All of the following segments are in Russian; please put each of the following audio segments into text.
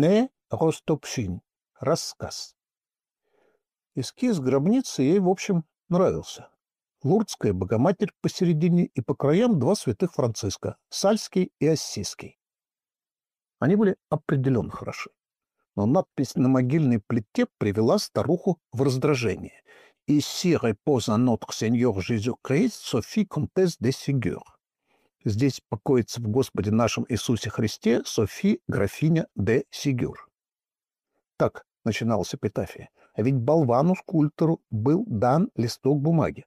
«Не Ростопшин» — рассказ. Эскиз гробницы ей, в общем, нравился. Лурдская Богоматерь посередине и по краям два святых Франциска — Сальский и Ассийский. Они были определенно хороши. Но надпись на могильной плите привела старуху в раздражение. «Ici repose notre Seigneur Jésus-Christ, Софи Комтес де Сигюр». Здесь покоится в Господе нашем Иисусе Христе Софи, графиня де Сигюр. Так начиналась эпитафия. А ведь болвану-скульптору был дан листок бумаги,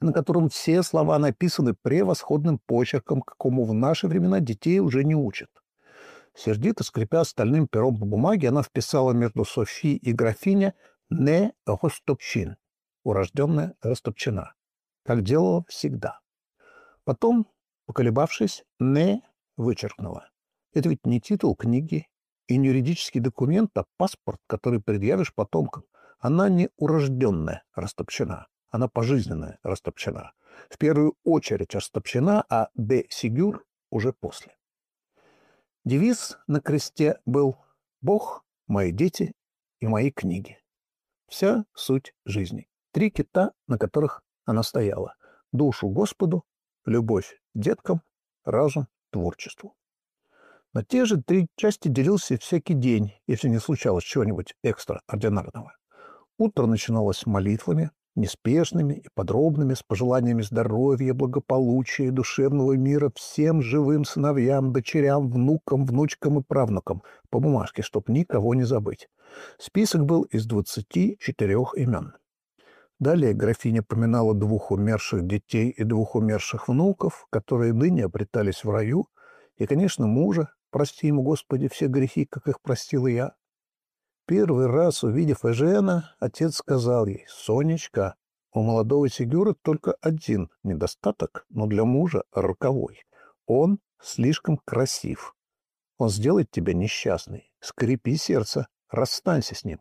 на котором все слова написаны превосходным почерком, какому в наши времена детей уже не учат. Сердито скрипя стальным пером по бумаге, она вписала между Софи и графиня «не Ростопчин», урожденная Ростопчина, как делала всегда. Потом, поколебавшись, «не» вычеркнула. Это ведь не титул книги и не юридический документ, а паспорт, который предъявишь потомкам. Она не урожденная растопчена, она пожизненная растопчена. В первую очередь растопчена, а де сигюр уже после. Девиз на кресте был «Бог, мои дети и мои книги». Вся суть жизни. Три кита, на которых она стояла. Душу Господу, любовь деткам, разум творчеству. На те же три части делился всякий день, если не случалось чего-нибудь экстраординарного. Утро начиналось молитвами, неспешными и подробными, с пожеланиями здоровья, благополучия, душевного мира всем живым сыновьям, дочерям, внукам, внучкам и правнукам, по бумажке, чтоб никого не забыть. Список был из двадцати четырех имен. Далее графиня поминала двух умерших детей и двух умерших внуков, которые ныне обретались в раю, и, конечно, мужа, прости ему, Господи, все грехи, как их простил я, Первый раз, увидев Эжена, отец сказал ей, «Сонечка, у молодого Сигюра только один недостаток, но для мужа роковой. Он слишком красив. Он сделает тебя несчастной. Скрипи сердце, расстанься с ним».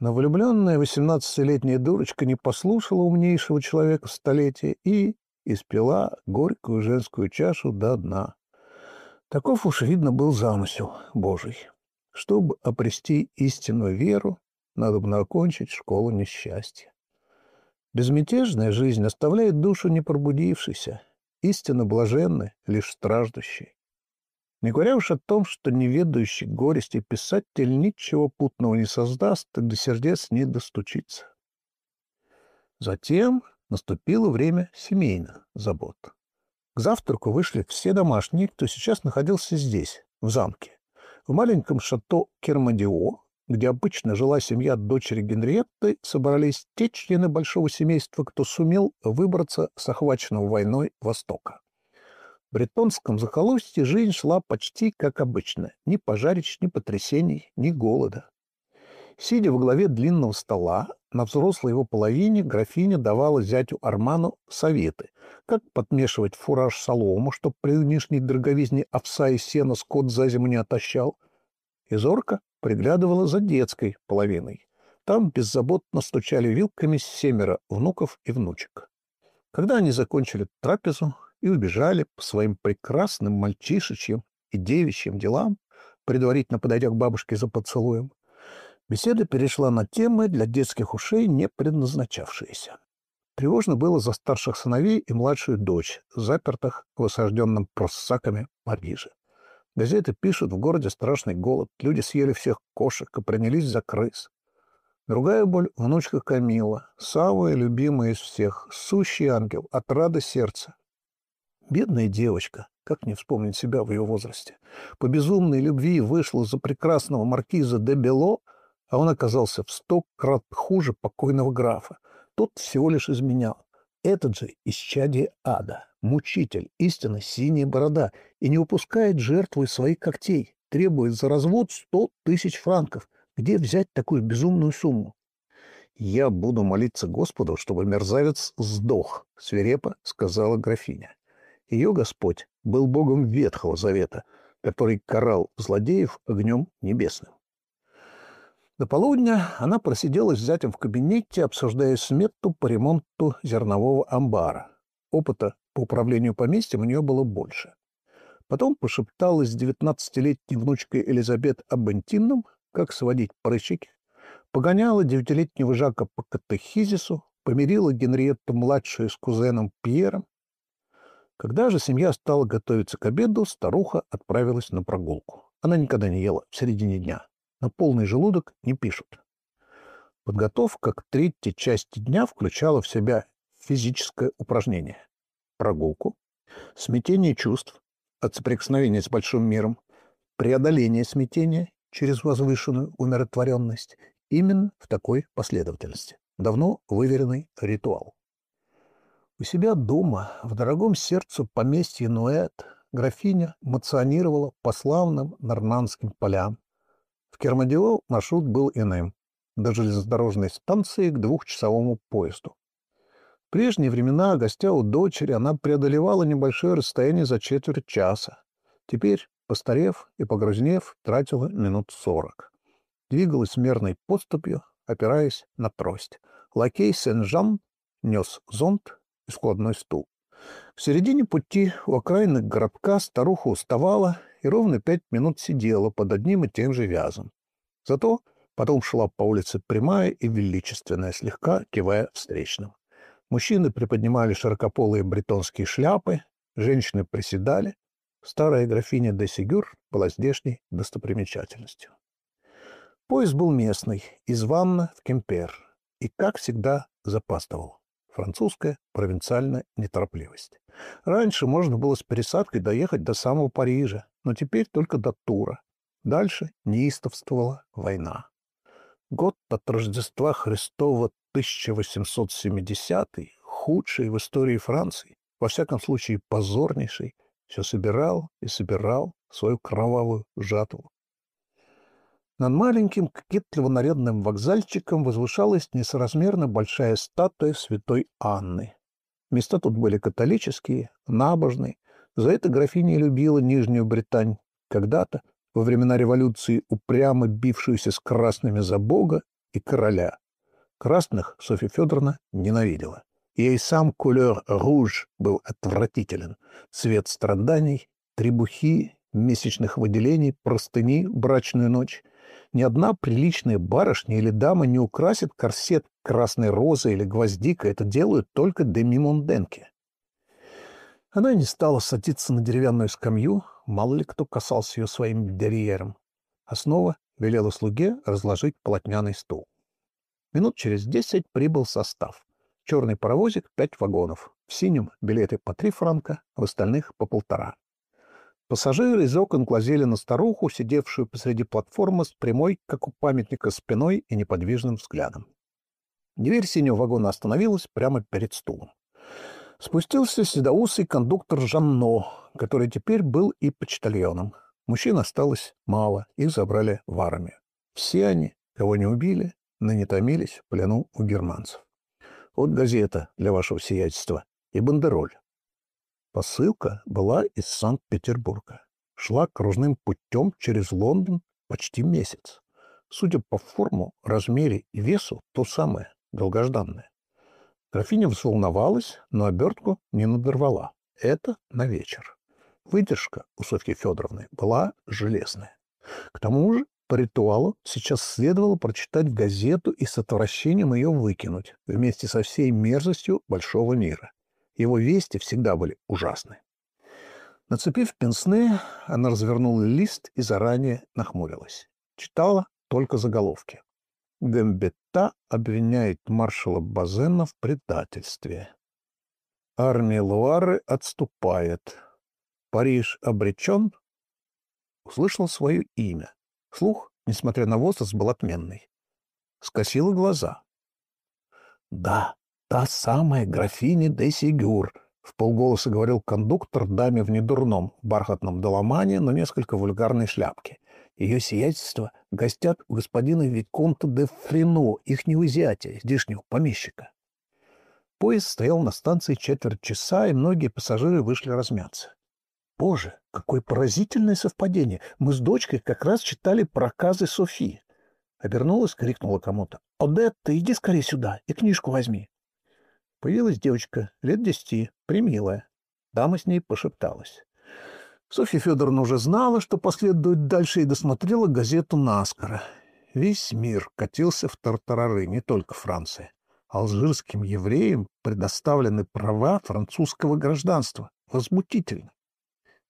Но влюбленная восемнадцатилетняя дурочка не послушала умнейшего человека в столетие и испила горькую женскую чашу до дна. Таков уж, видно, был замысел Божий. Чтобы обрести истинную веру, надо бы окончить школу несчастья. Безмятежная жизнь оставляет душу не пробудившейся, истинно блаженной, лишь страждущей. Не говоря уж о том, что неведающий горести писатель ничего путного не создаст и до сердец не достучится. Затем наступило время семейных забот. К завтраку вышли все домашние, кто сейчас находился здесь, в замке. В маленьком шато Кермадио, где обычно жила семья дочери Генриетты, собрались те члены большого семейства, кто сумел выбраться с охваченного войной Востока. Бретонском захолустье жизнь шла почти как обычно. Ни пожарищ, ни потрясений, ни голода. Сидя во главе длинного стола, на взрослой его половине графиня давала зятю Арману советы, как подмешивать фураж солому, чтоб при нынешней дороговизне овса и сена скот за зиму не отощал. И зорко приглядывала за детской половиной. Там беззаботно стучали вилками семеро внуков и внучек. Когда они закончили трапезу и убежали по своим прекрасным мальчишечьим и девичьим делам, предварительно подойдя к бабушке за поцелуем, Беседа перешла на темы для детских ушей, не предназначавшиеся. Тревожно было за старших сыновей и младшую дочь, запертых в осажденном проссаками Париже. Газеты пишут, в городе страшный голод, люди съели всех кошек и принялись за крыс. Другая боль — внучка Камила, самая любимая из всех, сущий ангел, отрада сердца. Бедная девочка, как не вспомнить себя в ее возрасте, по безумной любви вышла за прекрасного маркиза де Бело — а он оказался в сто крат хуже покойного графа. Тот всего лишь изменял. Этот же исчадие ада, мучитель, истинно синяя борода, и не упускает жертву из своих когтей, требует за развод сто тысяч франков. Где взять такую безумную сумму? «Я буду молиться Господу, чтобы мерзавец сдох», — свирепо сказала графиня. Ее Господь был богом Ветхого Завета, который карал злодеев огнем небесным. До полудня она просидела с зятем в кабинете, обсуждая смету по ремонту зернового амбара. Опыта по управлению поместьем у нее было больше. Потом пошепталась с девятнадцатилетней внучкой Элизабет об интимном, как сводить прыщики, погоняла девятилетнего Жака по катехизису, помирила Генриетту-младшую с кузеном Пьером. Когда же семья стала готовиться к обеду, старуха отправилась на прогулку. Она никогда не ела в середине дня. На полный желудок не пишут. Подготовка к третьей части дня включала в себя физическое упражнение, прогулку, смятение чувств от соприкосновения с большим миром, преодоление смятения через возвышенную умиротворенность именно в такой последовательности. Давно выверенный ритуал. У себя дома, в дорогом сердцу поместья Нуэт, графиня мационировала по славным нормандским полям. В Кермадиол маршрут был иным до железнодорожной станции к двухчасовому поезду. В прежние времена, гостя у дочери, она преодолевала небольшое расстояние за четверть часа. Теперь, постарев и погрузнев, тратила минут сорок. Двигалась мерной поступью, опираясь на трость. Лакей Сен-Жан нес зонт складной стул. В середине пути у окраины городка старуха уставала и ровно пять минут сидела под одним и тем же вязом. Зато Потом шла по улице прямая и величественная, слегка кивая встречным. Мужчины приподнимали широкополые бретонские шляпы, женщины приседали. Старая графиня де Сигюр была здешней достопримечательностью. Поезд был местный, из Ванна в Кемпер, и, как всегда, запаздывал. Французская провинциальная неторопливость. Раньше можно было с пересадкой доехать до самого Парижа, но теперь только до Тура. Дальше неистовствовала война. Год от Рождества Христова 1870 худший в истории Франции, во всяком случае позорнейший, все собирал и собирал свою кровавую жатву. Над маленьким кокетливо-нарядным вокзальчиком возвышалась несоразмерно большая статуя святой Анны. Места тут были католические, набожные. За это графиня любила Нижнюю Британь. Когда-то во времена революции упрямо бившуюся с красными за Бога и короля. Красных Софья Федоровна ненавидела. Ей сам кулер руж был отвратителен. Цвет страданий, требухи, месячных выделений, простыни, брачную ночь. Ни одна приличная барышня или дама не украсит корсет красной розой или гвоздика. Это делают только демимонденки. Она не стала садиться на деревянную скамью, мало ли кто касался ее своим дерьером, а снова велела слуге разложить полотняный стул. Минут через десять прибыл состав. Черный паровозик — пять вагонов. В синем билеты по три франка, в остальных — по полтора. Пассажиры из окон глазели на старуху, сидевшую посреди платформы с прямой, как у памятника, спиной и неподвижным взглядом. Дверь синего вагона остановилась прямо перед стулом. Спустился седоусый кондуктор Жанно, который теперь был и почтальоном. Мужчин осталось мало, их забрали в армию. Все они, кого не убили, ныне томились в плену у германцев. Вот газета для вашего сиятельства и бандероль. Посылка была из Санкт-Петербурга. Шла кружным путем через Лондон почти месяц. Судя по форму, размере и весу, то самое, долгожданное. Графиня взволновалась, но обертку не надорвала. Это на вечер. Выдержка у Софьи Федоровны была железная. К тому же, по ритуалу, сейчас следовало прочитать газету и с отвращением ее выкинуть, вместе со всей мерзостью большого мира. Его вести всегда были ужасны. Нацепив пенсне, она развернула лист и заранее нахмурилась. Читала только заголовки. Гамбетта обвиняет маршала Базена в предательстве. Армия Луары отступает. Париж обречен. Услышал свое имя. Слух, несмотря на возраст, был отменный. Скосила глаза. Да, та самая графиня де Сигюр, в полголоса говорил кондуктор даме в недурном бархатном доломане, но несколько вульгарной шляпке. Ее сиятельство гостят у господина Виконта де Фрино, их неузятия, здешнего помещика. Поезд стоял на станции четверть часа, и многие пассажиры вышли размяться. Боже, какое поразительное совпадение! Мы с дочкой как раз читали проказы Софи. Обернулась, крикнула кому-то. «Одетта, иди скорее сюда и книжку возьми». Появилась девочка, лет десяти, примилая. Дама с ней пошепталась. Софья Федоровна уже знала, что последует дальше, и досмотрела газету наскоро. Весь мир катился в тартарары, не только Франция. Алжирским евреям предоставлены права французского гражданства. Возмутительно.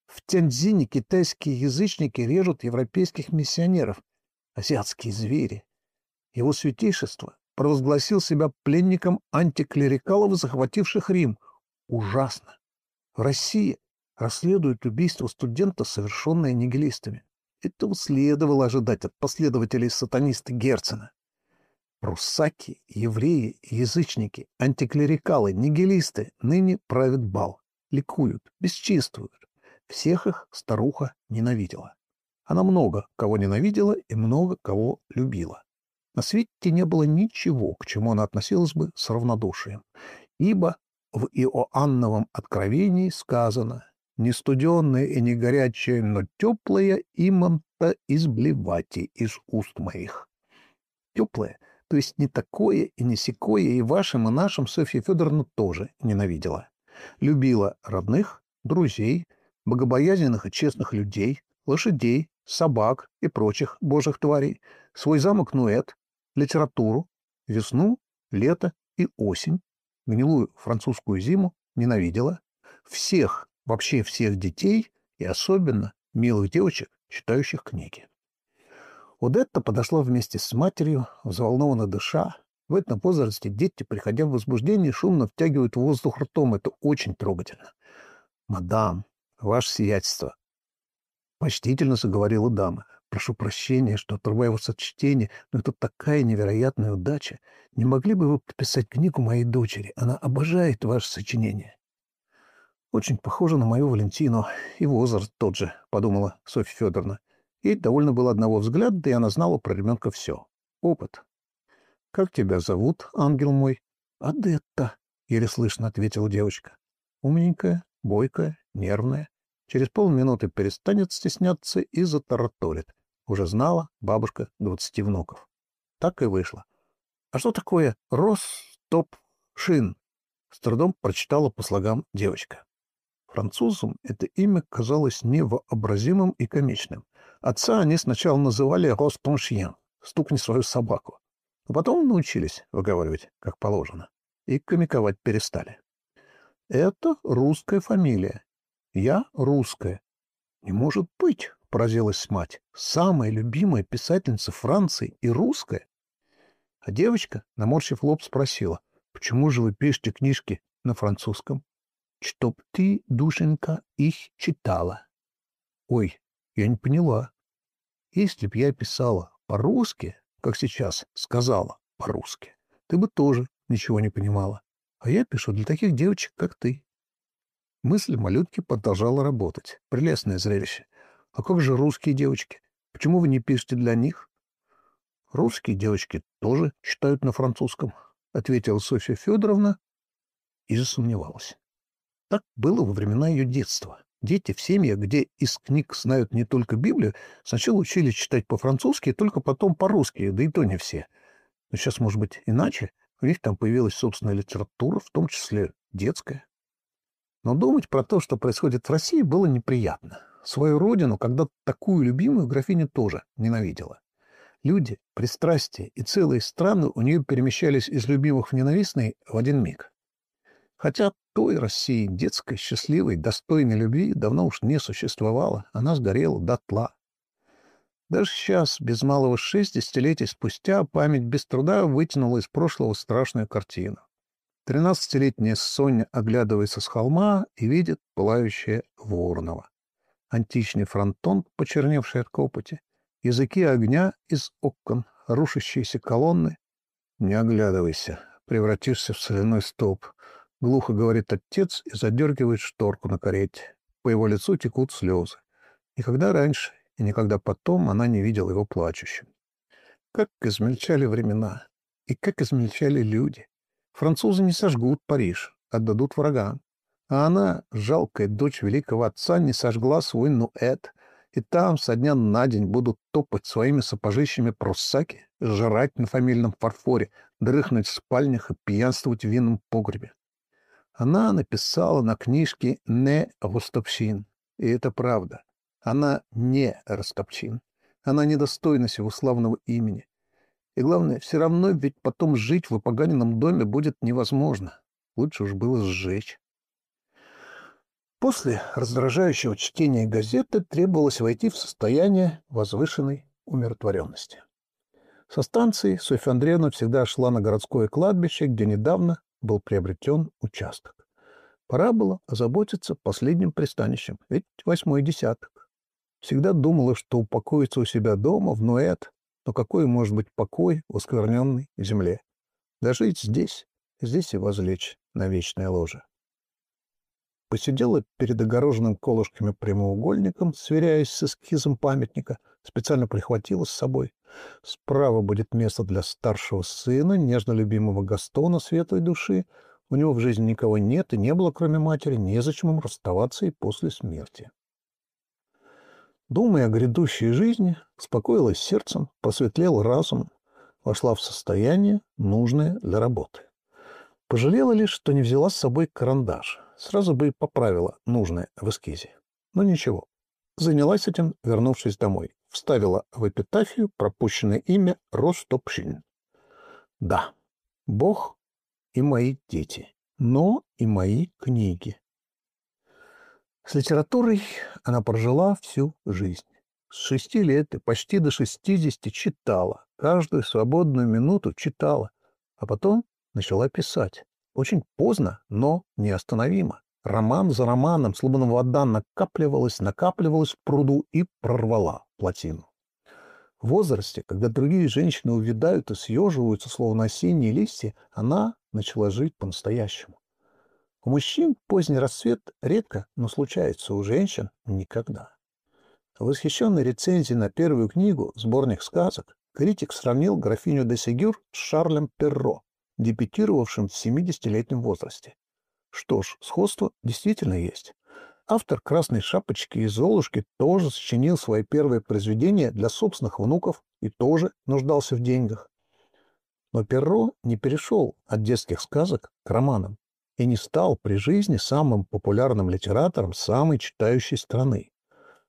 В Тяньцзине китайские язычники режут европейских миссионеров. Азиатские звери. Его святейшество провозгласил себя пленником антиклерикалов, захвативших Рим. Ужасно. В России расследуют убийство студента, совершенное нигилистами. Этого следовало ожидать от последователей сатаниста Герцена. Руссаки, евреи, язычники, антиклерикалы, нигилисты ныне правят бал, ликуют, бесчинствуют. Всех их старуха ненавидела. Она много кого ненавидела и много кого любила. На свете не было ничего, к чему она относилась бы с равнодушием, ибо в Иоанновом откровении сказано не студенное и не горячее, но теплое имам-то изблевайте из уст моих. Теплое, то есть не такое и не секое, и вашим, и нашим Софья Федоровна тоже ненавидела. Любила родных, друзей, богобоязненных и честных людей, лошадей, собак и прочих божьих тварей, свой замок Нуэт, литературу, весну, лето и осень, гнилую французскую зиму ненавидела, всех вообще всех детей и особенно милых девочек, читающих книги. Одетта подошла вместе с матерью, взволнованно дыша. В этом возрасте дети, приходя в возбуждение, шумно втягивают воздух ртом. Это очень трогательно. «Мадам, ваше сиятельство!» Почтительно заговорила дама. «Прошу прощения, что отрываю вас от чтения, но это такая невероятная удача. Не могли бы вы подписать книгу моей дочери? Она обожает ваше сочинение». Очень похоже на мою Валентину. И возраст тот же, — подумала Софья Федоровна. Ей довольно было одного взгляда, да и она знала про ребенка все. Опыт. — Как тебя зовут, ангел мой? — Адетта, — еле слышно ответила девочка. Умненькая, бойкая, нервная. Через полминуты перестанет стесняться и затараторит. Уже знала бабушка двадцати внуков. Так и вышло. — А что такое Рос-Топ-Шин? С трудом прочитала по слогам девочка. Французам это имя казалось невообразимым и комичным. Отца они сначала называли «Ростоншьен» — «стукни свою собаку». А потом научились выговаривать, как положено, и комиковать перестали. Это русская фамилия. Я русская. Не может быть, поразилась мать. Самая любимая писательница Франции и русская. А девочка, наморщив лоб, спросила, почему же вы пишете книжки на французском? чтоб ты, душенька, их читала. Ой, я не поняла. Если б я писала по-русски, как сейчас сказала по-русски, ты бы тоже ничего не понимала. А я пишу для таких девочек, как ты. Мысль малютки продолжала работать. Прелестное зрелище. А как же русские девочки? Почему вы не пишете для них? Русские девочки тоже читают на французском, ответила Софья Федоровна и засомневалась. Так было во времена ее детства. Дети в семьях, где из книг знают не только Библию, сначала учили читать по-французски, только потом по-русски, да и то не все. Но сейчас, может быть, иначе. У них там появилась собственная литература, в том числе детская. Но думать про то, что происходит в России, было неприятно. Свою родину, когда такую любимую графиня тоже ненавидела. Люди, пристрастия и целые страны у нее перемещались из любимых в ненавистные в один миг. Хотя той России, детской, счастливой, достойной любви, давно уж не существовало, она сгорела дотла. Даже сейчас, без малого шесть десятилетий спустя, память без труда вытянула из прошлого страшную картину. Тринадцатилетняя Соня оглядывается с холма и видит пылающее Воронова. Античный фронтон, почерневший от копоти, языки огня из окон, рушащиеся колонны. Не оглядывайся, превратишься в соляной столб. — глухо говорит отец и задергивает шторку на карете. По его лицу текут слезы. Никогда раньше и никогда потом она не видела его плачущим. Как измельчали времена, и как измельчали люди. Французы не сожгут Париж, отдадут врагам. А она, жалкая дочь великого отца, не сожгла свой Нуэт, и там со дня на день будут топать своими сапожищами пруссаки, жрать на фамильном фарфоре, дрыхнуть в спальнях и пьянствовать в винном погребе. Она написала на книжке «Не Ростовщин». И это правда. Она не Растопчин. Она недостойна сего славного имени. И главное, все равно ведь потом жить в опоганенном доме будет невозможно. Лучше уж было сжечь. После раздражающего чтения газеты требовалось войти в состояние возвышенной умиротворенности. Со станции Софья Андреевна всегда шла на городское кладбище, где недавно был приобретен участок. Пора было озаботиться последним пристанищем, ведь восьмой десяток. Всегда думала, что упокоится у себя дома, в Нуэт, но какой может быть покой в оскверненной земле? Да жить здесь, здесь и возлечь на вечное ложе. Посидела перед огороженным колышками прямоугольником, сверяясь с эскизом памятника, специально прихватила с собой. Справа будет место для старшего сына, нежно любимого Гастона, светлой души. У него в жизни никого нет и не было, кроме матери, незачем им расставаться и после смерти. Думая о грядущей жизни, успокоилась сердцем, посветлел разум, вошла в состояние, нужное для работы. Пожалела лишь, что не взяла с собой карандаш. Сразу бы поправила нужное в эскизе. Но ничего. Занялась этим, вернувшись домой вставила в эпитафию пропущенное имя Ростопшин. Да, Бог и мои дети, но и мои книги. С литературой она прожила всю жизнь. С шести лет и почти до шестидесяти читала. Каждую свободную минуту читала. А потом начала писать. Очень поздно, но неостановимо. Роман за романом, словно вода накапливалась, накапливалась в пруду и прорвала плотину. В возрасте, когда другие женщины увядают и съеживаются, словно осенние листья, она начала жить по-настоящему. У мужчин поздний рассвет редко, но случается, у женщин никогда. В восхищенной рецензии на первую книгу «Сборник сказок» критик сравнил графиню де Сегюр с Шарлем Перро, дебютировавшим в 70-летнем возрасте. Что ж, сходство действительно есть. Автор «Красной шапочки» и «Золушки» тоже сочинил свои первые произведения для собственных внуков и тоже нуждался в деньгах. Но Перро не перешел от детских сказок к романам и не стал при жизни самым популярным литератором самой читающей страны.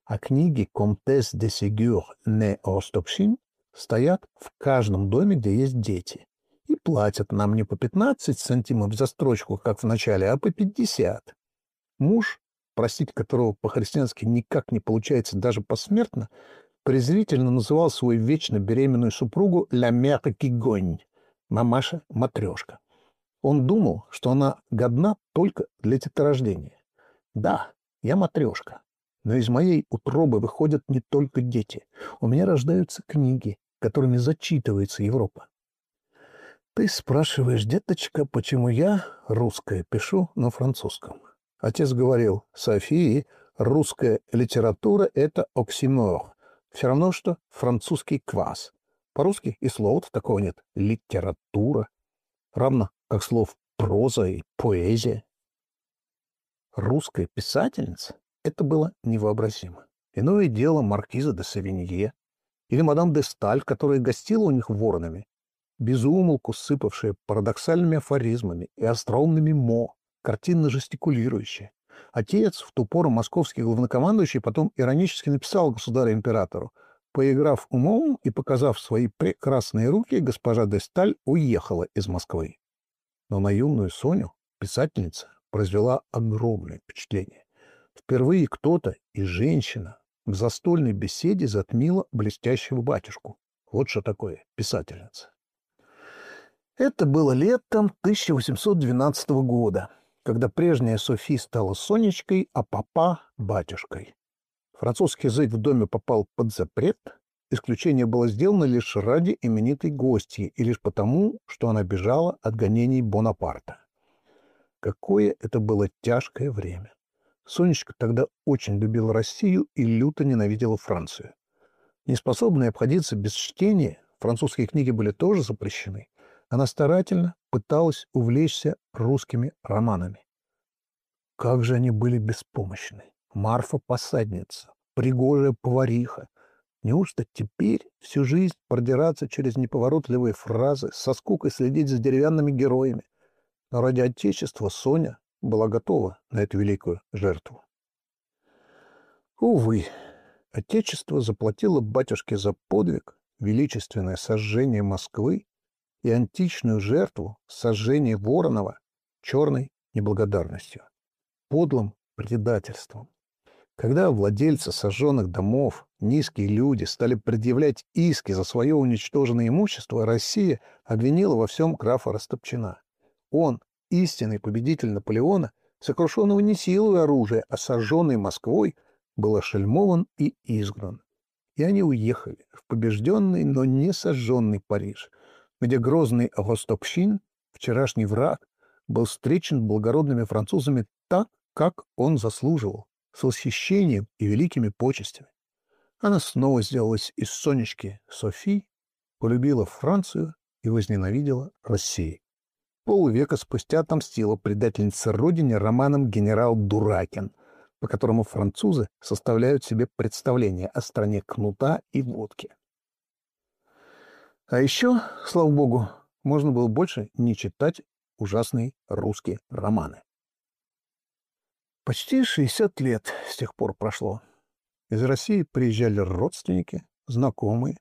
А книги «Комтес де Сегюр не Остопшин» стоят в каждом доме, где есть дети платят нам не по 15 сантимов за строчку, как в начале, а по 50. Муж, простить которого по-христиански никак не получается даже посмертно, презрительно называл свою вечно беременную супругу «ля мère кигонь» — мамаша-матрешка. Он думал, что она годна только для деторождения. Да, я матрешка, но из моей утробы выходят не только дети. У меня рождаются книги, которыми зачитывается Европа. Ты спрашиваешь, деточка, почему я, русская, пишу на французском. Отец говорил, Софии, русская литература — это оксимор. Все равно, что французский квас. По-русски и слова такого нет. Литература. Равно как слов проза и поэзия. Русская писательница — это было невообразимо. Иное дело маркиза де Савинье или мадам де Сталь, которая гостила у них воронами безумолку сыпавшие парадоксальными афоризмами и остроумными мо, картинно жестикулирующие. Отец, в ту пору московский главнокомандующий, потом иронически написал государю-императору, Поиграв умом и показав свои прекрасные руки, госпожа де Сталь уехала из Москвы. Но на юную Соню писательница произвела огромное впечатление. Впервые кто-то и женщина в застольной беседе затмила блестящего батюшку. Вот что такое писательница. Это было летом 1812 года, когда прежняя Софи стала Сонечкой, а папа — батюшкой. Французский язык в доме попал под запрет, исключение было сделано лишь ради именитой гости и лишь потому, что она бежала от гонений Бонапарта. Какое это было тяжкое время. Сонечка тогда очень любила Россию и люто ненавидела Францию. Неспособная обходиться без чтения, французские книги были тоже запрещены, она старательно пыталась увлечься русскими романами. Как же они были беспомощны. Марфа-посадница, пригожая повариха. Неужто теперь всю жизнь продираться через неповоротливые фразы, со скукой следить за деревянными героями? Но ради Отечества Соня была готова на эту великую жертву. Увы, Отечество заплатило батюшке за подвиг, величественное сожжение Москвы и античную жертву сожжения Воронова черной неблагодарностью, подлым предательством. Когда владельцы сожженных домов, низкие люди, стали предъявлять иски за свое уничтоженное имущество, Россия обвинила во всем графа Растопчина. Он, истинный победитель Наполеона, сокрушенного не силой оружия, а сожженной Москвой, был ошельмован и изгнан. И они уехали в побежденный, но не сожженный Париж, где грозный Ростопщин, вчерашний враг, был встречен благородными французами так, как он заслуживал с восхищением и великими почестями. Она снова сделалась из Сонечки Софи, полюбила Францию и возненавидела Россию. Полвека спустя отомстила предательница родине романом «Генерал Дуракин», по которому французы составляют себе представление о стране кнута и водки. А еще, слава богу, можно было больше не читать ужасные русские романы. Почти 60 лет с тех пор прошло. Из России приезжали родственники, знакомые,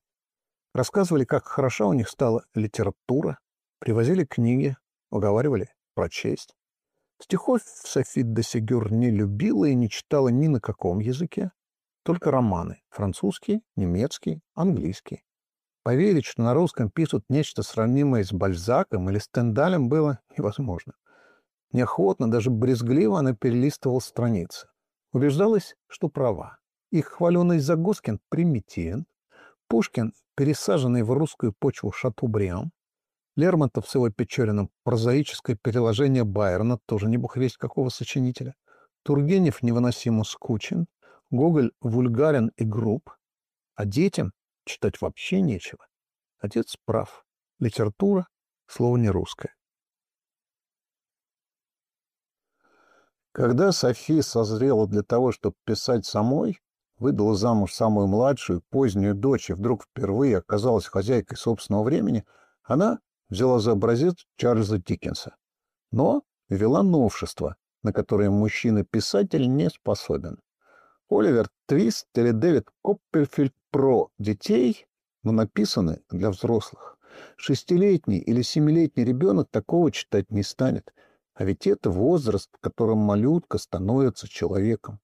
рассказывали, как хороша у них стала литература, привозили книги, уговаривали прочесть. Стихов Софи де Сегюр не любила и не читала ни на каком языке, только романы — французский, немецкий, английский. Поверить, что на русском пишут нечто сравнимое с Бальзаком или Стендалем, было невозможно. Неохотно, даже брезгливо она перелистывала страницы. Убеждалась, что права. Их хваленый Загоскин примитивен, Пушкин, пересаженный в русскую почву Шатубриан, Лермонтов с его Печориным прозаическое переложение Байрона, тоже не бог весть какого сочинителя, Тургенев невыносимо скучен, Гоголь вульгарен и груб, а детям читать вообще нечего. Отец прав. Литература — слово не русское. Когда Софи созрела для того, чтобы писать самой, выдала замуж самую младшую, позднюю дочь и вдруг впервые оказалась хозяйкой собственного времени, она взяла за образец Чарльза Диккенса. Но ввела новшество, на которое мужчина-писатель не способен. Оливер Твист или Дэвид Копперфильд про детей, но написаны для взрослых. Шестилетний или семилетний ребенок такого читать не станет – а ведь это возраст, в котором малютка становится человеком.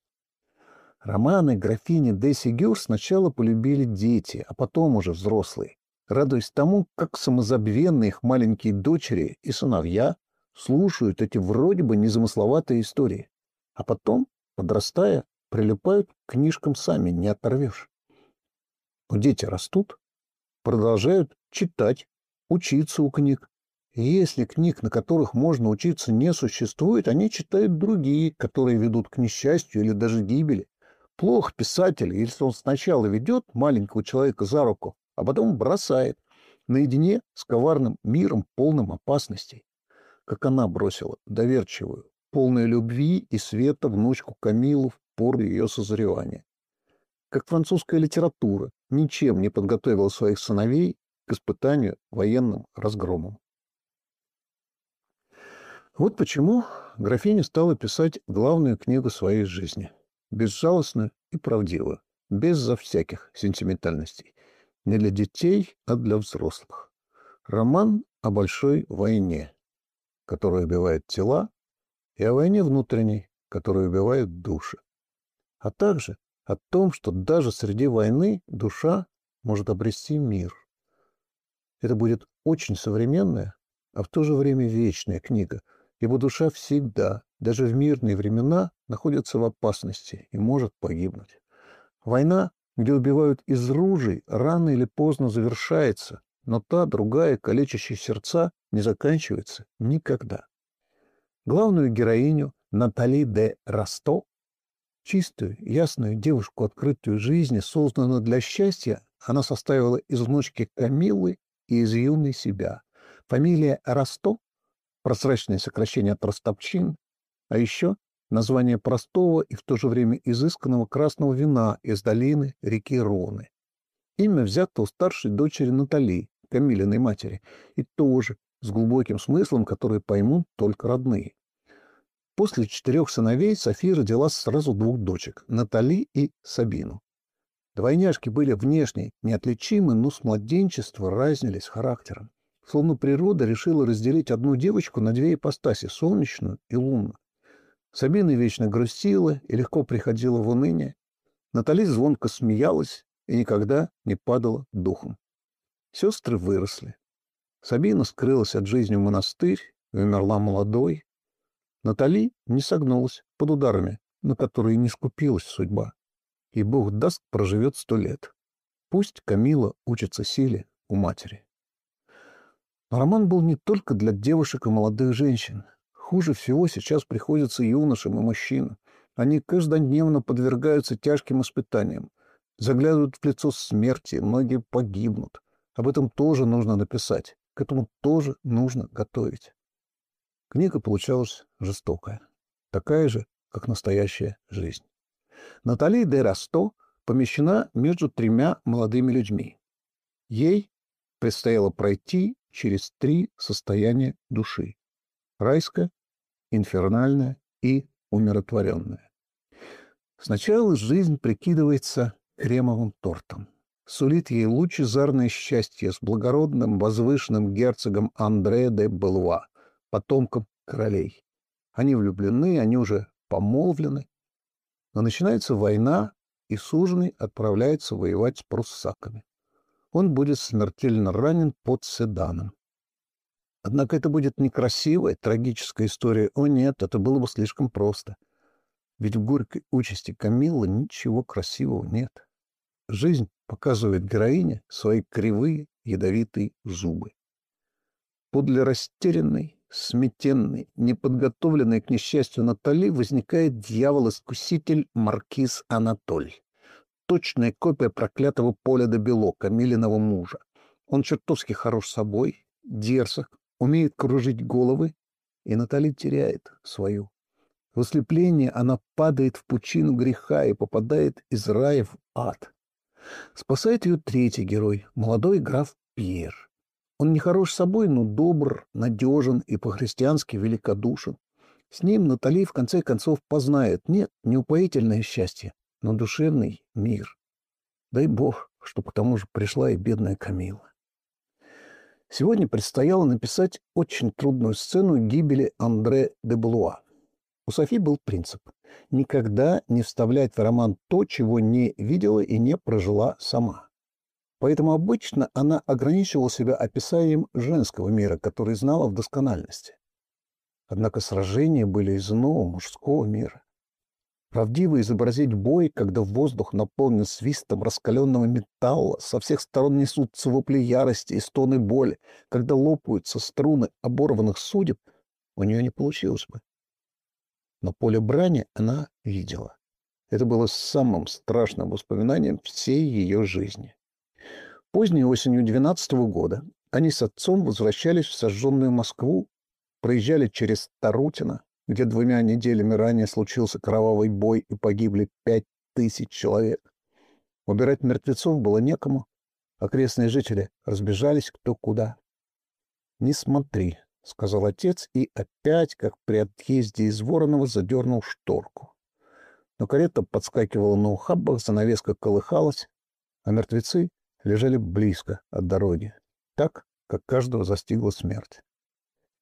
Романы графини де Сигюр сначала полюбили дети, а потом уже взрослые, радуясь тому, как самозабвенно их маленькие дочери и сыновья слушают эти вроде бы незамысловатые истории, а потом, подрастая, прилипают к книжкам сами, не оторвешь. Дети растут, продолжают читать, учиться у книг, если книг, на которых можно учиться, не существует, они читают другие, которые ведут к несчастью или даже гибели. Плохо писатель, если он сначала ведет маленького человека за руку, а потом бросает наедине с коварным миром, полным опасностей. Как она бросила доверчивую, полную любви и света внучку Камилу в пору ее созревания. Как французская литература ничем не подготовила своих сыновей к испытанию военным разгромом. Вот почему графиня стала писать главную книгу своей жизни. Безжалостную и правдивую, безо всяких сентиментальностей. Не для детей, а для взрослых. Роман о большой войне, которая убивает тела, и о войне внутренней, которая убивает души. А также о том, что даже среди войны душа может обрести мир. Это будет очень современная, а в то же время вечная книга – его душа всегда, даже в мирные времена, находится в опасности и может погибнуть. Война, где убивают из ружей, рано или поздно завершается, но та, другая, калечащая сердца, не заканчивается никогда. Главную героиню Натали де Расто, чистую, ясную девушку, открытую жизни, созданную для счастья, она составила из внучки Камиллы и из юной себя. Фамилия Расто прозрачное сокращение от ростовчин, а еще название простого и в то же время изысканного красного вина из долины реки Роны. Имя взято у старшей дочери Натали, Камилиной матери, и тоже с глубоким смыслом, который поймут только родные. После четырех сыновей София родила сразу двух дочек – Натали и Сабину. Двойняшки были внешне неотличимы, но с младенчества разнились характером. Словно природа решила разделить одну девочку на две ипостаси – солнечную и лунную. Сабина вечно грустила и легко приходила в уныние. Натали звонко смеялась и никогда не падала духом. Сестры выросли. Сабина скрылась от жизни в монастырь и умерла молодой. Натали не согнулась под ударами, на которые не скупилась судьба и Бог даст, проживет сто лет. Пусть Камила учится силе у матери. Но роман был не только для девушек и молодых женщин. Хуже всего сейчас приходится юношам и мужчинам. Они каждодневно подвергаются тяжким испытаниям, заглядывают в лицо смерти, многие погибнут. Об этом тоже нужно написать, к этому тоже нужно готовить. Книга получалась жестокая, такая же, как настоящая жизнь. Натали де Расто помещена между тремя молодыми людьми. Ей предстояло пройти через три состояния души – райское, инфернальное и умиротворенное. Сначала жизнь прикидывается кремовым тортом, сулит ей лучезарное счастье с благородным возвышенным герцогом Андре де Белуа, потомком королей. Они влюблены, они уже помолвлены, но начинается война, и суженый отправляется воевать с пруссаками. Он будет смертельно ранен под Седаном. Однако это будет некрасивая, трагическая история. О нет, это было бы слишком просто. Ведь в горькой участи Камиллы ничего красивого нет. Жизнь показывает героине свои кривые ядовитые зубы. Подле растерянной, сметенной, неподготовленной к несчастью Натали, возникает дьявол-искуситель Маркиз Анатоль. Точная копия проклятого Поля де Бело, Камилиного мужа. Он чертовски хорош собой, дерзок, умеет кружить головы, и Натали теряет свою. В ослеплении она падает в пучину греха и попадает из рая в ад. Спасает ее третий герой, молодой граф Пьер. Он не хорош собой, но добр, надежен и по-христиански великодушен. С ним Натали в конце концов познает, нет, не упоительное счастье, но душевный мир. Дай Бог, что к тому же пришла и бедная Камила. Сегодня предстояло написать очень трудную сцену гибели Андре де Блуа. У Софи был принцип – никогда не вставлять в роман то, чего не видела и не прожила сама. Поэтому обычно она ограничивала себя описанием женского мира, который знала в доскональности. Однако сражения были из иного мужского мира. Правдиво изобразить бой, когда воздух наполнен свистом раскаленного металла, со всех сторон несутся вопли ярости и стоны боли, когда лопаются струны оборванных судеб, у нее не получилось бы. Но поле брани она видела. Это было самым страшным воспоминанием всей ее жизни. Поздней осенью 12 года они с отцом возвращались в сожженную Москву, проезжали через Тарутино, где двумя неделями ранее случился кровавый бой и погибли пять тысяч человек. Убирать мертвецов было некому. Окрестные жители разбежались кто куда. «Не смотри», — сказал отец, и опять, как при отъезде из Воронова, задернул шторку. Но карета подскакивала на ухабах, занавеска колыхалась, а мертвецы лежали близко от дороги, так, как каждого застигла смерть.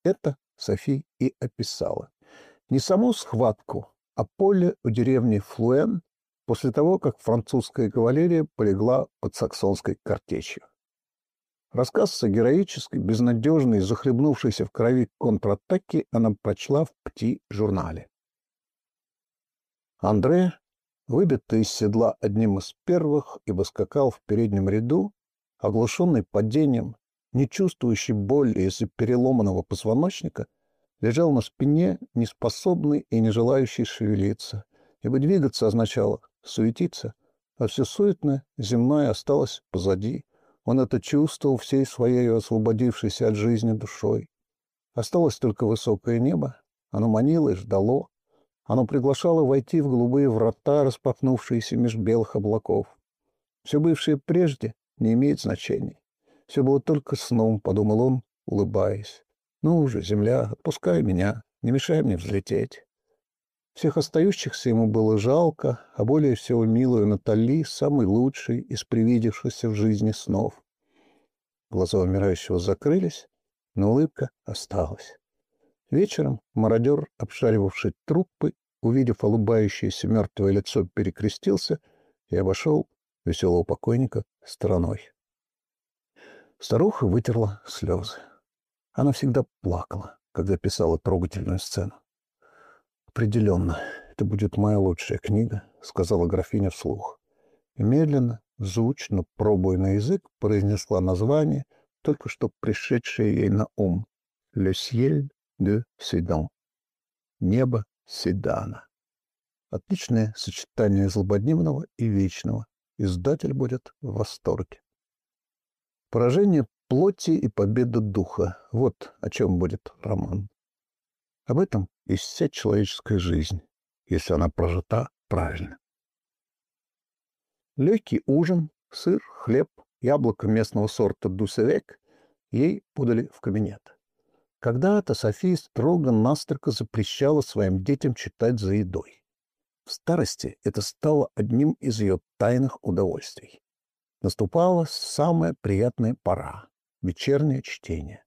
Это Софи и описала. Не саму схватку, а поле у деревни Флуэн после того, как французская кавалерия полегла под саксонской картечью. Рассказ о героической, безнадежной, захлебнувшейся в крови контратаке она прочла в «Пти-журнале». Андре выбитый из седла одним из первых, ибо скакал в переднем ряду, оглушенный падением, не чувствующий боли из-за переломанного позвоночника, лежал на спине, неспособный и не желающий шевелиться, ибо двигаться означало суетиться, а все суетное, земное осталось позади. Он это чувствовал всей своей освободившейся от жизни душой. Осталось только высокое небо, оно манило и ждало, оно приглашало войти в голубые врата, распахнувшиеся меж белых облаков. Все бывшее прежде не имеет значения. Все было только сном, подумал он, улыбаясь. Ну уже, земля, отпускай меня, не мешай мне взлететь. Всех остающихся ему было жалко, а более всего милую Натали, самый лучший из привидевшихся в жизни снов. Глаза умирающего закрылись, но улыбка осталась. Вечером мародер, обшаривавший трупы, увидев улыбающееся мертвое лицо, перекрестился и обошел веселого покойника стороной. Старуха вытерла слезы. Она всегда плакала, когда писала трогательную сцену. «Определенно, это будет моя лучшая книга», — сказала графиня вслух. И медленно, звучно, пробуя на язык, произнесла название, только что пришедшее ей на ум. «Le ciel de Sedan» — «Небо Седана». Отличное сочетание злободневного и вечного. Издатель будет в восторге. Поражение плоти и победа духа — вот о чем будет роман. Об этом и вся человеческая жизнь, если она прожита правильно. Легкий ужин, сыр, хлеб, яблоко местного сорта дусевек ей подали в кабинет. Когда-то София строго-настрого запрещала своим детям читать за едой. В старости это стало одним из ее тайных удовольствий. Наступала самая приятная пора — вечернее чтение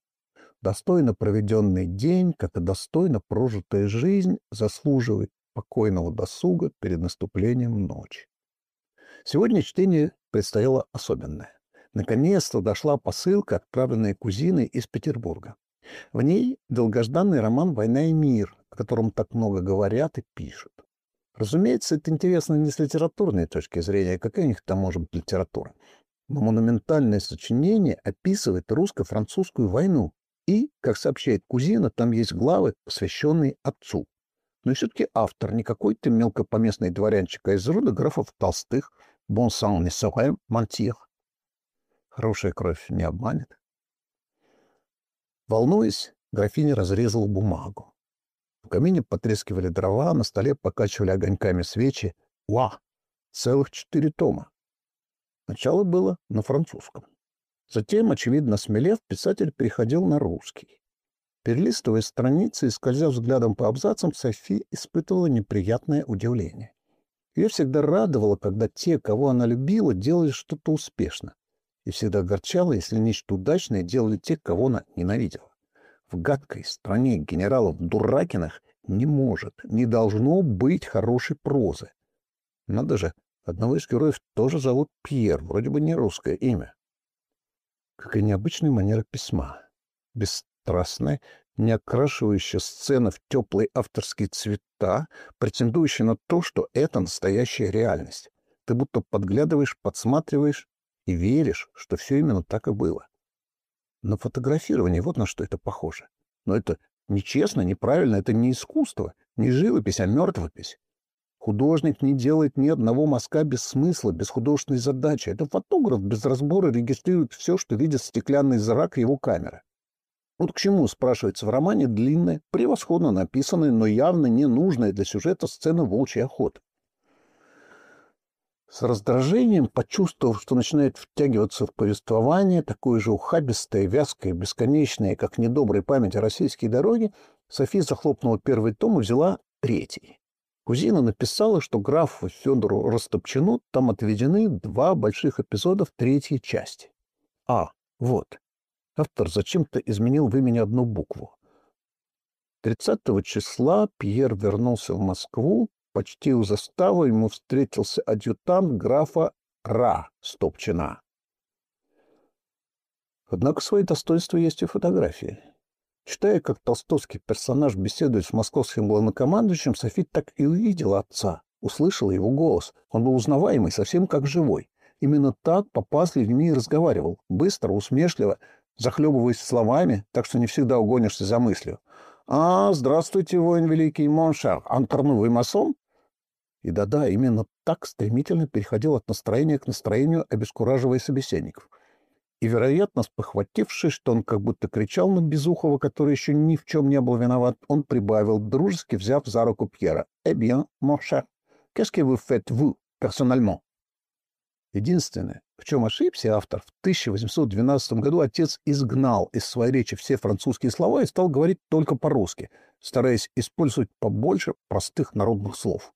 достойно проведенный день, как и достойно прожитая жизнь, заслуживает покойного досуга перед наступлением ночи. Сегодня чтение предстояло особенное. Наконец-то дошла посылка, отправленная кузиной из Петербурга. В ней долгожданный роман «Война и мир», о котором так много говорят и пишут. Разумеется, это интересно не с литературной точки зрения, какая у них там может быть литература. Но монументальное сочинение описывает русско-французскую войну, и, как сообщает кузина, там есть главы, посвященные отцу. Но все-таки автор не какой-то мелкопоместный дворянчик, а из рода графов Толстых, «Bon sang ne saurait mentir». Хорошая кровь не обманет. Волнуясь, графиня разрезала бумагу. В камине потрескивали дрова, на столе покачивали огоньками свечи. Уа! Целых четыре тома. Начало было на французском. Затем, очевидно смелев, писатель переходил на русский. Перелистывая страницы и скользя взглядом по абзацам, Софи испытывала неприятное удивление. Ее всегда радовало, когда те, кого она любила, делали что-то успешно. И всегда огорчало, если нечто удачное делали те, кого она ненавидела. В гадкой стране генералов Дуракиных не может, не должно быть хорошей прозы. Надо же, одного из героев тоже зовут Пьер, вроде бы не русское имя. Какая необычная манера письма. Бесстрастная, не окрашивающая сцена в теплые авторские цвета, претендующая на то, что это настоящая реальность. Ты будто подглядываешь, подсматриваешь и веришь, что все именно так и было. На фотографирование вот на что это похоже. Но это нечестно, неправильно, это не искусство, не живопись, а мертвопись. Художник не делает ни одного мазка без смысла, без художественной задачи. Это фотограф без разбора регистрирует все, что видит стеклянный зрак его камеры. Вот к чему, спрашивается в романе, длинная, превосходно написанная, но явно не нужная для сюжета сцена волчьей охоты. С раздражением, почувствовав, что начинает втягиваться в повествование, такое же ухабистое, вязкое, бесконечное, как недобрая память о российской дороге, София захлопнула первый том и взяла третий. Кузина написала, что графу Федору Растопчину там отведены два больших эпизода в третьей части. А, вот. Автор зачем-то изменил в имени одну букву. 30 числа Пьер вернулся в Москву. Почти у заставы ему встретился адъютант графа Ра Стопчина. Однако свои достоинства есть и фотографии. Читая, как толстовский персонаж беседует с московским главнокомандующим, Софи так и увидела отца, услышала его голос. Он был узнаваемый, совсем как живой. Именно так папа с людьми и разговаривал, быстро, усмешливо, захлебываясь словами, так что не всегда угонишься за мыслью. «А, здравствуйте, воин великий Моншар, Антарну, вы масон?» И да-да, именно так стремительно переходил от настроения к настроению, обескураживая собеседников и, вероятно, спохватившись, что он как будто кричал на Безухова, который еще ни в чем не был виноват, он прибавил, дружески взяв за руку Пьера. «Eh bien, mon cher, qu'est-ce que vous faites, vous, personnellement?» Единственное, в чем ошибся автор, в 1812 году отец изгнал из своей речи все французские слова и стал говорить только по-русски, стараясь использовать побольше простых народных слов.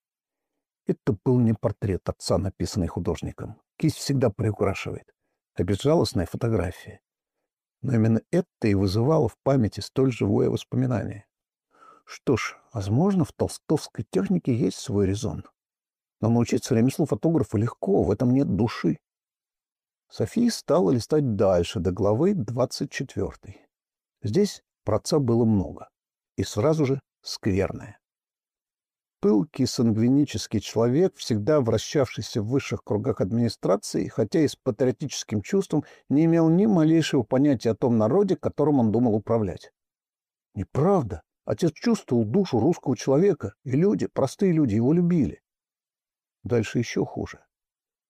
Это был не портрет отца, написанный художником. Кисть всегда приукрашивает. А безжалостная фотография. Но именно это и вызывало в памяти столь живое воспоминание. Что ж, возможно, в толстовской технике есть свой резон. Но научиться ремеслу фотографа легко, в этом нет души. София стала листать дальше, до главы 24. Здесь про отца было много. И сразу же скверное. Пылкий сангвинический человек, всегда вращавшийся в высших кругах администрации, хотя и с патриотическим чувством, не имел ни малейшего понятия о том народе, которым он думал управлять. Неправда. Отец чувствовал душу русского человека, и люди, простые люди, его любили. Дальше еще хуже.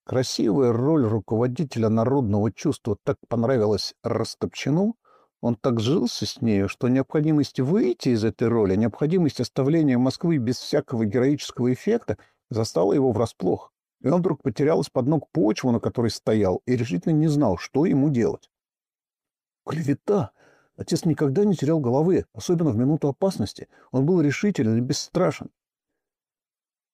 Красивая роль руководителя народного чувства так понравилась Растопчину, он так жился с нею, что необходимость выйти из этой роли, необходимость оставления Москвы без всякого героического эффекта застала его врасплох. И он вдруг потерял из-под ног почву, на которой стоял, и решительно не знал, что ему делать. Клевета! Отец никогда не терял головы, особенно в минуту опасности. Он был решителен и бесстрашен.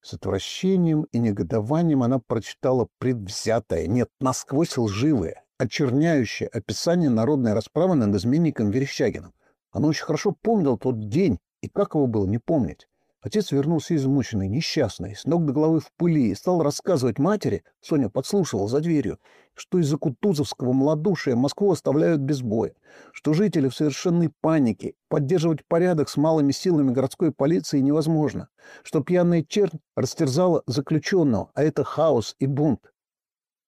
С отвращением и негодованием она прочитала предвзятое, нет, насквозь лживое, очерняющее описание народной расправы над изменником Верещагиным. Она очень хорошо помнила тот день, и как его было не помнить. Отец вернулся измученный, несчастный, с ног до головы в пыли, и стал рассказывать матери, Соня подслушивала за дверью, что из-за кутузовского малодушия Москву оставляют без боя, что жители в совершенной панике, поддерживать порядок с малыми силами городской полиции невозможно, что пьяная чернь растерзала заключенного, а это хаос и бунт.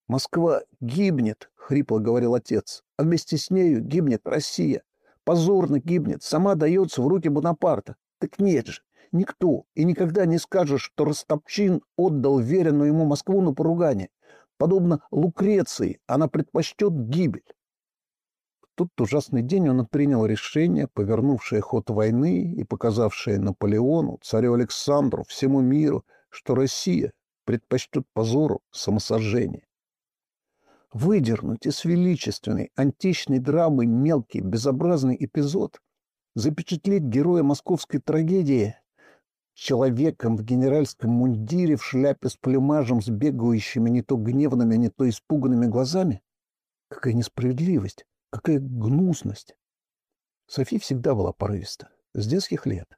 «Москва гибнет», — хрипло говорил отец, — «а вместе с нею гибнет Россия. Позорно гибнет, сама дается в руки Бонапарта. Так нет же, Никто и никогда не скажет, что Ростопчин отдал веренную ему Москву на поругание. Подобно Лукреции, она предпочтет гибель. В тот ужасный день он принял решение, повернувшее ход войны и показавшее Наполеону, царю Александру, всему миру, что Россия предпочтет позору самосожжение. Выдернуть из величественной античной драмы мелкий безобразный эпизод, запечатлеть героя московской трагедии человеком в генеральском мундире, в шляпе с плюмажем, с бегающими не то гневными, не то испуганными глазами? Какая несправедливость, какая гнусность! Софи всегда была порывиста, с детских лет.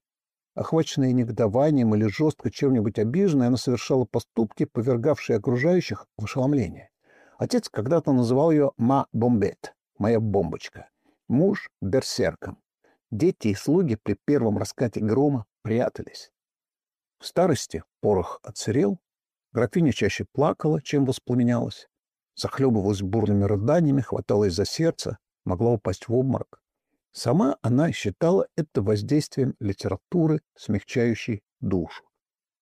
Охваченная негодованием или жестко чем-нибудь обиженной, она совершала поступки, повергавшие окружающих в ошеломление. Отец когда-то называл ее «ма бомбет» — «моя бомбочка». Муж — берсерком. Дети и слуги при первом раскате грома прятались. В старости порох отсырел, графиня чаще плакала, чем воспламенялась, захлебывалась бурными рыданиями, хваталась за сердце, могла упасть в обморок. Сама она считала это воздействием литературы, смягчающей душу.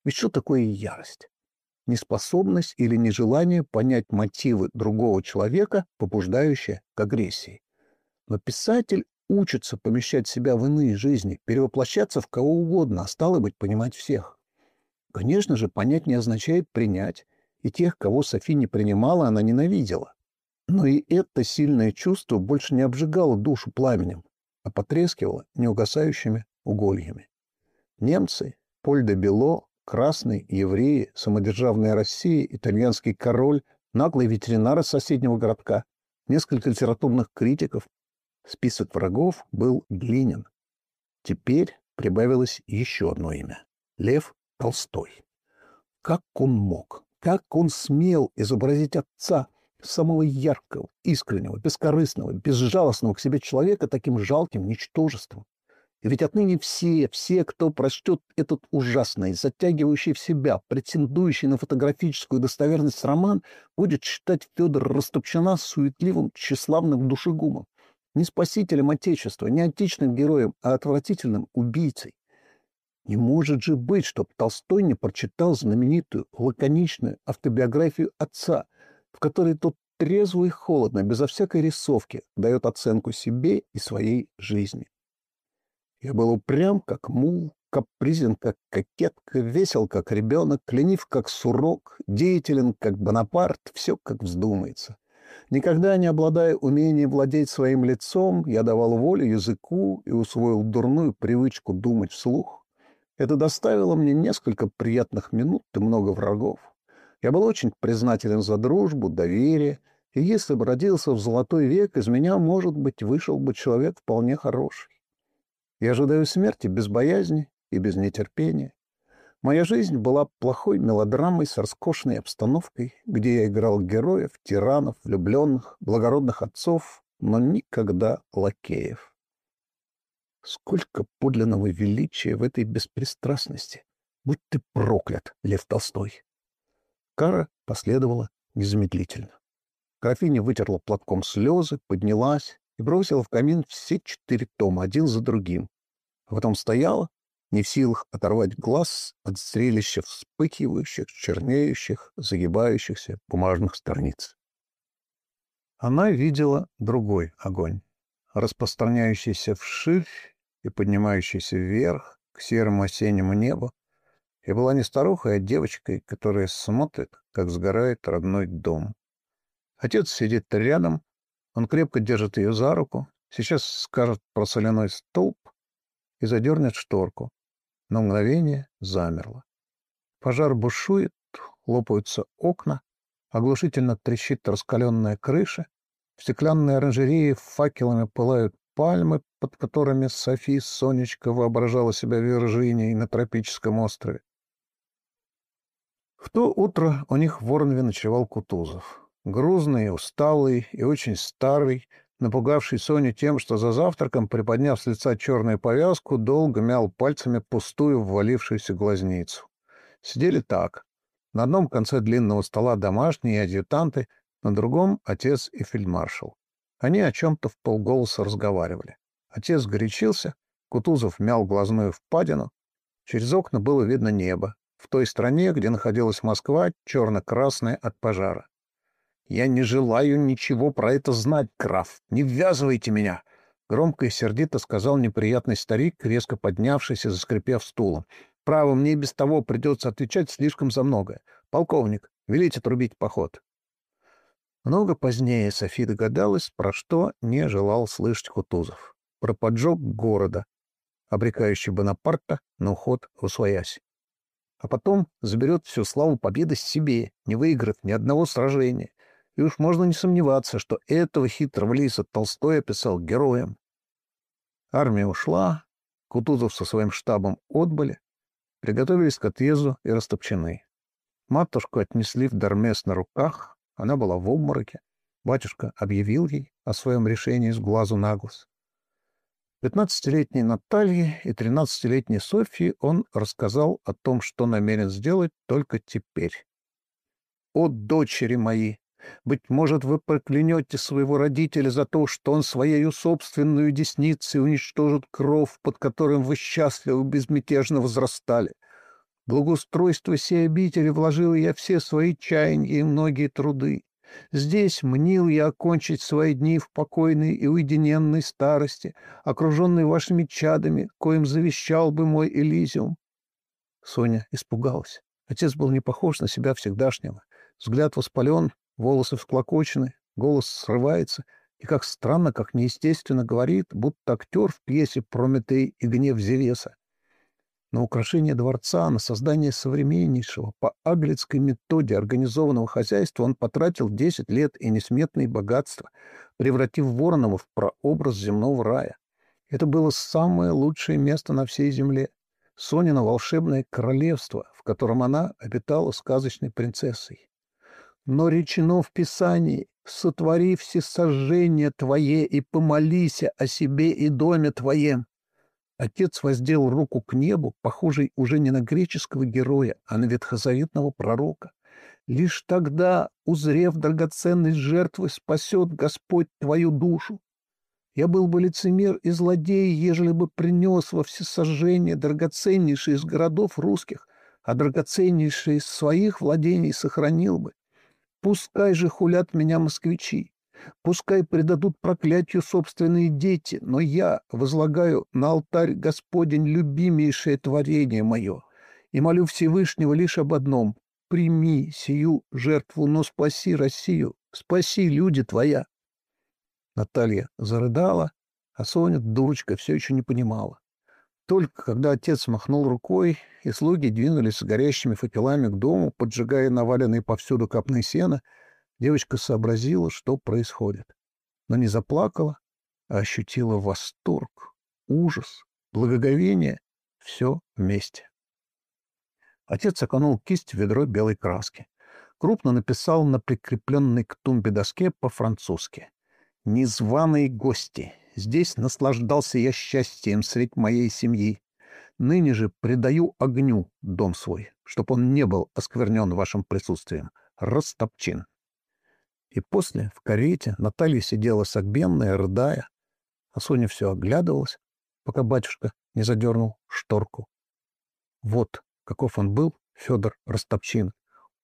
Ведь что такое ярость? Неспособность или нежелание понять мотивы другого человека, побуждающее к агрессии. Но писатель учится помещать себя в иные жизни, перевоплощаться в кого угодно, а стало быть, понимать всех. Конечно же, понять не означает принять, и тех, кого Софи не принимала, она ненавидела. Но и это сильное чувство больше не обжигало душу пламенем, а потрескивало неугасающими угольями. Немцы, Поль де Бело, красный, евреи, самодержавная Россия, итальянский король, наглый ветеринар из соседнего городка, несколько литературных критиков. Список врагов был длинен. Теперь прибавилось еще одно имя — Лев Толстой. Как он мог, как он смел изобразить отца, самого яркого, искреннего, бескорыстного, безжалостного к себе человека таким жалким ничтожеством? И ведь отныне все, все, кто прочтет этот ужасный, затягивающий в себя, претендующий на фотографическую достоверность роман, будет считать Федора Растопчина суетливым, тщеславным душегумом. Не спасителем Отечества, не античным героем, а отвратительным убийцей. Не может же быть, чтоб Толстой не прочитал знаменитую лаконичную автобиографию отца, в которой тот трезво и холодно, безо всякой рисовки, дает оценку себе и своей жизни. Я был упрям, как мул, капризен, как кокетка, весел, как ребенок, ленив, как сурок, деятелен, как Бонапарт, все, как вздумается. Никогда не обладая умением владеть своим лицом, я давал волю языку и усвоил дурную привычку думать вслух. Это доставило мне несколько приятных минут и много врагов. Я был очень признателен за дружбу, доверие, и если бы родился в золотой век, из меня, может быть, вышел бы человек вполне хороший. Я ожидаю смерти без боязни и без нетерпения. Моя жизнь была плохой мелодрамой с роскошной обстановкой, где я играл героев, тиранов, влюбленных, благородных отцов, но никогда лакеев. Сколько подлинного величия в этой беспристрастности! Будь ты проклят, Лев Толстой! Кара последовала незамедлительно. Графиня вытерла платком слезы, поднялась и бросила в камин все четыре тома, один за другим. А потом стояла, не в силах оторвать глаз от зрелища вспыхивающих, чернеющих, загибающихся бумажных страниц. Она видела другой огонь, распространяющийся вширь и поднимающийся вверх к серому осеннему небу, и была не старухой, а девочкой, которая смотрит, как сгорает родной дом. Отец сидит рядом, он крепко держит ее за руку, сейчас скажет про соляной столб и задернет шторку. На мгновение замерло. Пожар бушует, лопаются окна, оглушительно трещит раскаленная крыша, в стеклянной оранжерее факелами пылают пальмы, под которыми Софи Сонечка воображала себя Виржинией на тропическом острове. В то утро у них в Воронве ночевал Кутузов. Грузный, усталый и очень старый, напугавший Соню тем, что за завтраком, приподняв с лица черную повязку, долго мял пальцами пустую ввалившуюся глазницу. Сидели так. На одном конце длинного стола домашние адъютанты, на другом — отец и фельдмаршал. Они о чем-то в полголоса разговаривали. Отец горячился, Кутузов мял глазную впадину. Через окна было видно небо. В той стране, где находилась Москва, черно-красная от пожара. «Я не желаю ничего про это знать, граф. Не ввязывайте меня!» Громко и сердито сказал неприятный старик, резко поднявшись и заскрипев стулом. «Право, мне без того придется отвечать слишком за многое. Полковник, велите трубить поход». Много позднее Софи догадалась, про что не желал слышать Кутузов. Про поджог города, обрекающий Бонапарта на уход в Усвоясь. А потом заберет всю славу победы себе, не выиграв ни одного сражения, и уж можно не сомневаться, что этого хитрого лиса Толстой описал героем. Армия ушла, Кутузов со своим штабом отбыли, приготовились к отъезду и растопчены. Матушку отнесли в Дармес на руках, она была в обмороке. Батюшка объявил ей о своем решении с глазу на глаз. Пятнадцатилетней Наталье и тринадцатилетней Софье он рассказал о том, что намерен сделать только теперь. «О, дочери мои! Быть может, вы проклянете своего родителя за то, что он своей собственную десницей уничтожит кров, под которым вы счастливо безмятежно возрастали. Благоустройство сей обители вложил я все свои чаяния и многие труды. Здесь мнил я окончить свои дни в покойной и уединенной старости, окруженной вашими чадами, коим завещал бы мой Элизиум. Соня испугалась. Отец был не похож на себя всегдашнего. Взгляд воспален, волосы всклокочены, голос срывается, и как странно, как неестественно говорит, будто актер в пьесе «Прометей и гнев Зевеса». На украшение дворца, на создание современнейшего по аглицкой методе организованного хозяйства он потратил 10 лет и несметные богатства, превратив Воронова в прообраз земного рая. Это было самое лучшее место на всей земле. Сонина волшебное королевство, в котором она обитала сказочной принцессой но речено в Писании «Сотвори всесожжение Твое и помолися о себе и доме Твоем». Отец воздел руку к небу, похожий уже не на греческого героя, а на ветхозаветного пророка. Лишь тогда, узрев драгоценность жертвы, спасет Господь твою душу. Я был бы лицемер и злодей, ежели бы принес во всесожжение драгоценнейший из городов русских, а драгоценнейший из своих владений сохранил бы. Пускай же хулят меня москвичи. Пускай предадут проклятию собственные дети, но я возлагаю на алтарь Господень любимейшее творение мое и молю Всевышнего лишь об одном — прими сию жертву, но спаси Россию, спаси люди твоя. Наталья зарыдала, а Соня, дурочка, все еще не понимала. Только когда отец махнул рукой, и слуги двинулись с горящими факелами к дому, поджигая наваленные повсюду копны сена, девочка сообразила, что происходит. Но не заплакала, а ощутила восторг, ужас, благоговение — все вместе. Отец окунул кисть в ведро белой краски. Крупно написал на прикрепленной к тумбе доске по-французски. «Незваные гости, Здесь наслаждался я счастьем средь моей семьи. Ныне же предаю огню дом свой, чтоб он не был осквернен вашим присутствием. Растопчин. И после в карете Наталья сидела согбенная, рыдая, а Соня все оглядывалась, пока батюшка не задернул шторку. Вот каков он был, Федор Растопчин,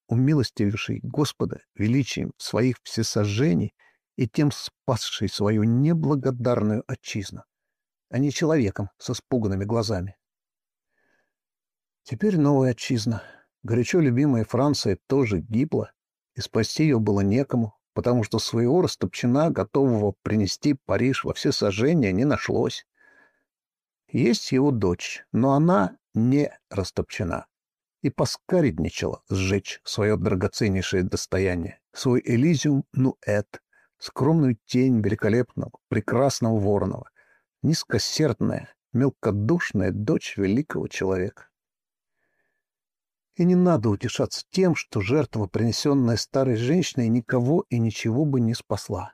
умилостививший Господа величием своих всесожжений — и тем спасший свою неблагодарную отчизну, а не человеком со спуганными глазами. Теперь новая отчизна, горячо любимая Франция, тоже гибла, и спасти ее было некому, потому что своего растопчена, готового принести Париж во все сожжения, не нашлось. Есть его дочь, но она не растопчена и поскаредничала сжечь свое драгоценнейшее достояние, свой Элизиум Нуэт, скромную тень великолепного, прекрасного Воронова, низкосердная, мелкодушная дочь великого человека. И не надо утешаться тем, что жертва, принесенная старой женщиной, никого и ничего бы не спасла.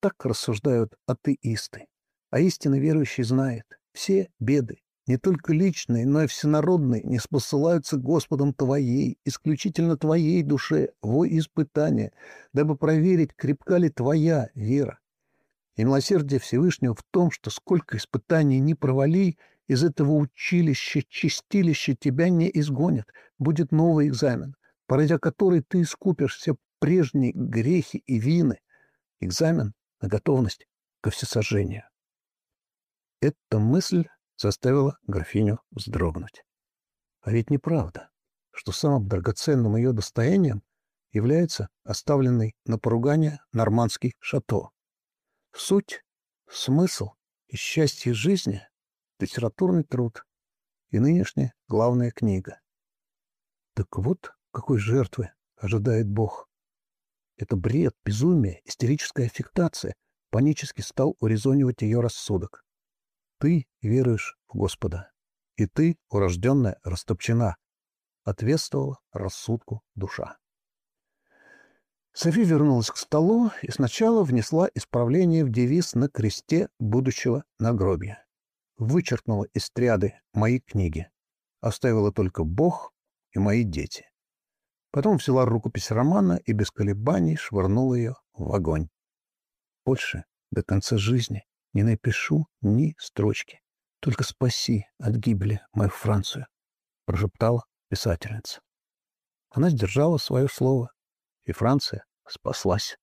Так рассуждают атеисты. А истинно верующий знает, все беды, не только личные, но и всенародные, не спосылаются Господом Твоей, исключительно Твоей душе, во испытание, дабы проверить, крепка ли Твоя вера. И милосердие Всевышнего в том, что сколько испытаний не провали, из этого училища, чистилища тебя не изгонят. Будет новый экзамен, пройдя который ты искупишь все прежние грехи и вины. Экзамен на готовность ко всесожжению. Эта мысль заставила графиню вздрогнуть. А ведь неправда, что самым драгоценным ее достоянием является оставленный на поругание нормандский шато. Суть, смысл и счастье жизни — литературный труд и нынешняя главная книга. Так вот, какой жертвы ожидает Бог. Это бред, безумие, истерическая аффектация панически стал урезонивать ее рассудок. Ты веруешь в Господа, и ты, урожденная, растопчена, ответствовала рассудку душа. Софи вернулась к столу и сначала внесла исправление в девиз на кресте будущего нагробья. Вычеркнула из триады мои книги. Оставила только Бог и мои дети. Потом взяла рукопись романа и без колебаний швырнула ее в огонь. Больше до конца жизни не напишу ни строчки. Только спаси от гибели мою Францию, — прошептала писательница. Она сдержала свое слово, и Франция спаслась.